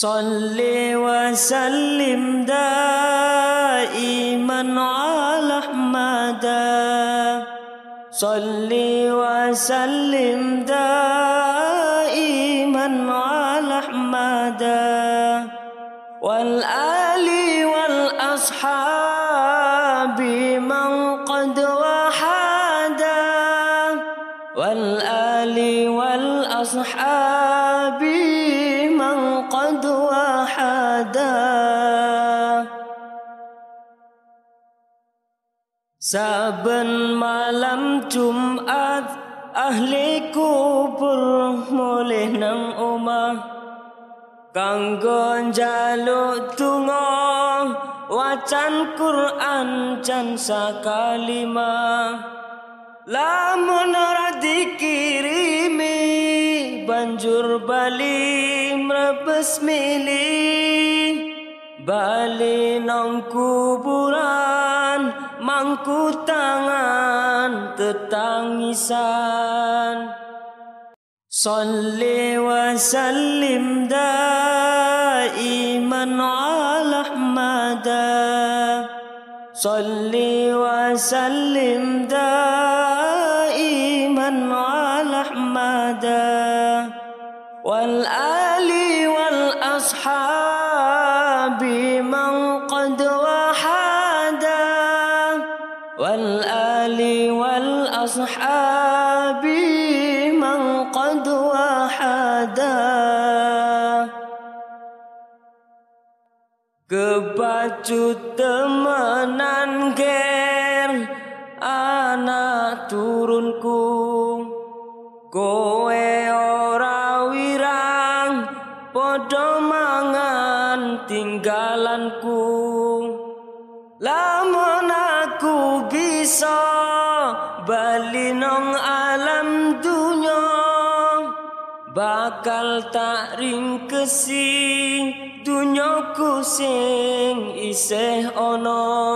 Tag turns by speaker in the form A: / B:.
A: صل وسلم دائما على أحمد. صل وسلم دائما على أحمد. والآل والأصحاب من قد وحدا والآل والأصحاب ada. Saben malam Jumat ahli kubur mulih nang omah. Kanggo njaluk tungo wacan Quran jansa kalima, lamun banjur bali mrebes milih. Bali nang kuburan mangku tangan tetangisan. Salli wa sallim daiman ala Ahmada. Salli wa sallim daiman ala أبدا والآل والأصحاب من قد وحدا والآل والأصحاب من قد وحدا Kepacu temenan ger anak turunku. Go. Tinggalanku Lamun aku bisa bali nong alam dunya bakal tak ringkesi dunyaku sing isih ana